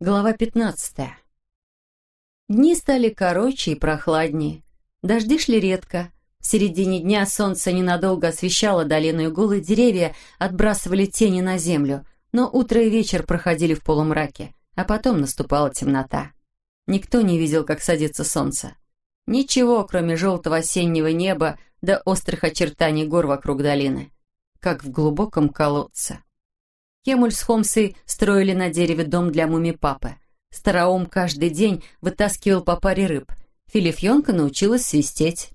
Глава 15. Дни стали короче и прохладнее. Дожди шли редко. В середине дня солнце ненадолго освещало долину и голые деревья отбрасывали тени на землю, но утро и вечер проходили в полумраке, а потом наступала темнота. Никто не видел, как садится солнце. Ничего, кроме желтого осеннего неба до острых очертаний гор вокруг долины. Как в глубоком колодце. Кемуль с Хомсой строили на дереве дом для муми-папы. Староум каждый день вытаскивал по паре рыб. Филифьонка научилась свистеть.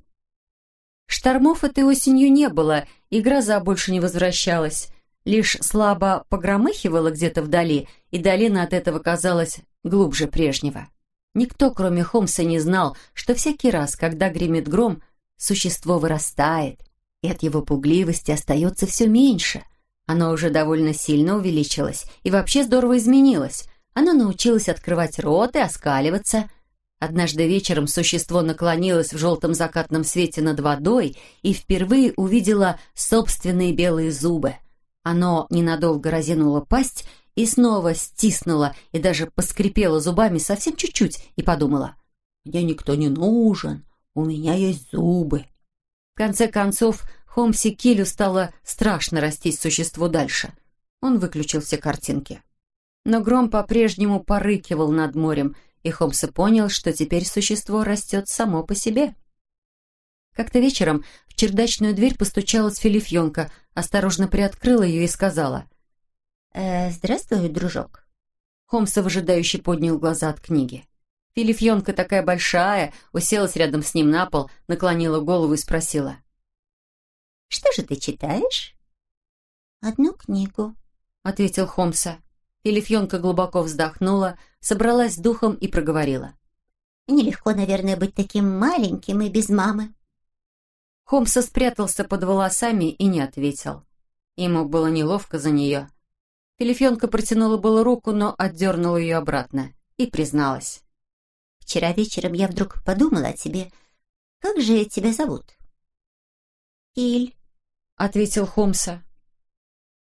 Штормов этой осенью не было, и гроза больше не возвращалась. Лишь слабо погромыхивала где-то вдали, и долина от этого казалась глубже прежнего. Никто, кроме Хомса, не знал, что всякий раз, когда гремит гром, существо вырастает, и от его пугливости остается все меньше — оно уже довольно сильно увеличилось и вообще здорово изменилось. Оно научилось открывать рот и оскаливаться. Однажды вечером существо наклонилось в желтом закатном свете над водой и впервые увидело собственные белые зубы. Оно ненадолго разинуло пасть и снова стиснуло и даже поскрипело зубами совсем чуть-чуть и подумала «Мне никто не нужен, у меня есть зубы». В конце концов, Хомси Килю стало страшно растить существо дальше. Он выключил все картинки. Но гром по-прежнему порыкивал над морем, и Хомса понял, что теперь существо растет само по себе. Как-то вечером в чердачную дверь постучалась Филифьонка, осторожно приоткрыла ее и сказала. «Э, «Здравствуй, дружок». Хомса выжидающе поднял глаза от книги. Филифьонка такая большая, уселась рядом с ним на пол, наклонила голову и спросила. Что же ты читаешь?» «Одну книгу», — ответил Хомса. Элифьонка глубоко вздохнула, собралась с духом и проговорила. «Нелегко, наверное, быть таким маленьким и без мамы». Хомса спрятался под волосами и не ответил. Ему было неловко за нее. Филифьонка протянула было руку, но отдернула ее обратно и призналась. «Вчера вечером я вдруг подумала о тебе. Как же тебя зовут?» «Иль», — ответил Хомса.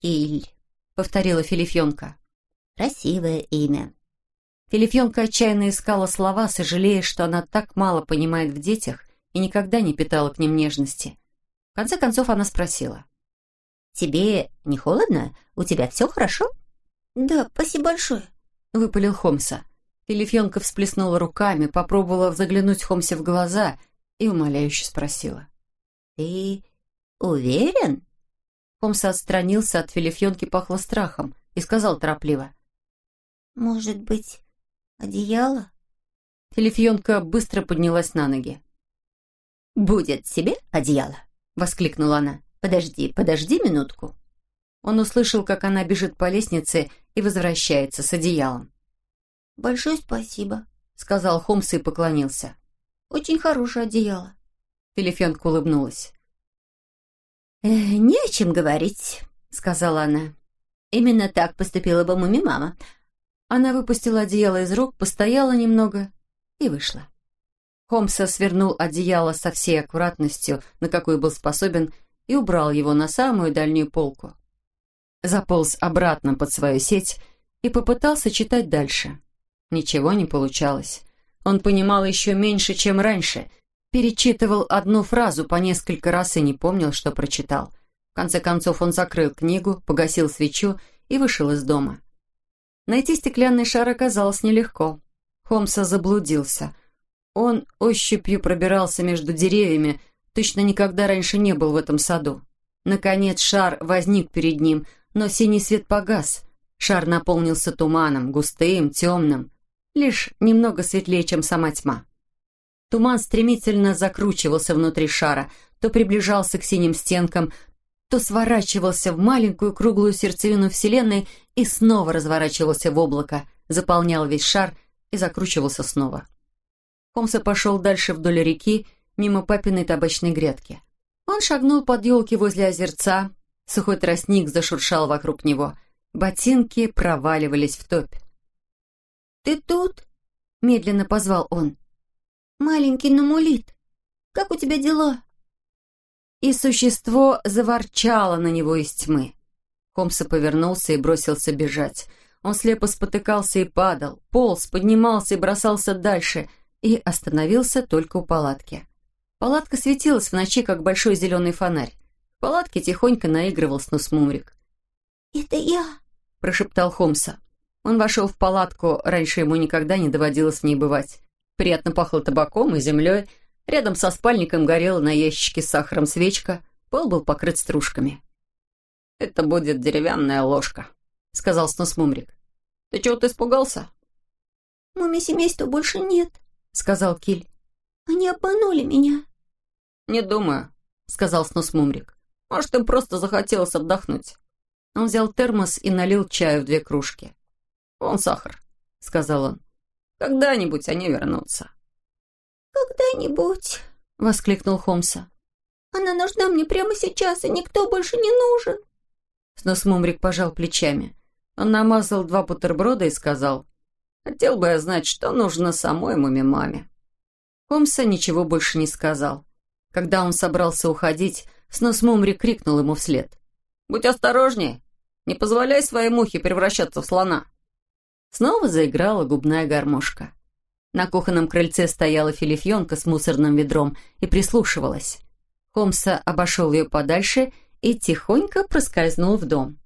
«Иль», — повторила Филифьонка. «Красивое имя». Филифьонка отчаянно искала слова, сожалея, что она так мало понимает в детях и никогда не питала к ним нежности. В конце концов она спросила. «Тебе не холодно? У тебя все хорошо?» «Да, спасибо большое», — выпалил Хомса. Филифьонка всплеснула руками, попробовала заглянуть Хомсе в глаза и умоляюще спросила. «Ты «Уверен?» Хомс отстранился от филифьонки, пахло страхом, и сказал торопливо. «Может быть, одеяло?» Филифьонка быстро поднялась на ноги. «Будет себе одеяло!» — воскликнула она. «Подожди, подожди минутку!» Он услышал, как она бежит по лестнице и возвращается с одеялом. «Большое спасибо», — сказал Холмс и поклонился. «Очень хорошее одеяло». Филифьонка улыбнулась. «Э, «Не о чем говорить», — сказала она. «Именно так поступила бы муми-мама». Она выпустила одеяло из рук, постояла немного и вышла. Хомса свернул одеяло со всей аккуратностью, на какую был способен, и убрал его на самую дальнюю полку. Заполз обратно под свою сеть и попытался читать дальше. Ничего не получалось. Он понимал еще меньше, чем раньше — перечитывал одну фразу по несколько раз и не помнил, что прочитал. В конце концов он закрыл книгу, погасил свечу и вышел из дома. Найти стеклянный шар оказалось нелегко. Холмса заблудился. Он ощупью пробирался между деревьями, точно никогда раньше не был в этом саду. Наконец шар возник перед ним, но синий свет погас. Шар наполнился туманом, густым, темным, лишь немного светлее, чем сама тьма. Туман стремительно закручивался внутри шара, то приближался к синим стенкам, то сворачивался в маленькую круглую сердцевину Вселенной и снова разворачивался в облако, заполнял весь шар и закручивался снова. Хомса пошел дальше вдоль реки, мимо папиной табачной грядки. Он шагнул под елки возле озерца, сухой тростник зашуршал вокруг него, ботинки проваливались в топь. «Ты тут?» — медленно позвал он. «Маленький намулит, как у тебя дела?» И существо заворчало на него из тьмы. Хомса повернулся и бросился бежать. Он слепо спотыкался и падал, полз, поднимался и бросался дальше, и остановился только у палатки. Палатка светилась в ночи, как большой зеленый фонарь. В палатке тихонько наигрывал снусмумрик. «Это я», — прошептал Хомса. Он вошел в палатку, раньше ему никогда не доводилось в ней бывать. Приятно пахло табаком и землей, рядом со спальником горела на ящичке с сахаром свечка, пол был покрыт стружками. «Это будет деревянная ложка», — сказал Снусмумрик. «Ты чего-то испугался?» «Муми семейства больше нет», — сказал Киль. «Они обманули меня». «Не думаю», — сказал Снусмумрик. «Может, им просто захотелось отдохнуть». Он взял термос и налил чаю в две кружки. «Вон сахар», — сказал он. «Когда-нибудь они вернутся». «Когда-нибудь», — воскликнул Холмса. «Она нужна мне прямо сейчас, и никто больше не нужен». Сносмумрик пожал плечами. Он намазал два бутерброда и сказал, «Хотел бы я знать, что нужно самой маме-маме». Холмса ничего больше не сказал. Когда он собрался уходить, Сносмумрик крикнул ему вслед. «Будь осторожнее! Не позволяй своей мухе превращаться в слона!» Снова заиграла губная гармошка. На кухонном крыльце стояла филифьонка с мусорным ведром и прислушивалась. Холмса обошел ее подальше и тихонько проскользнул в дом.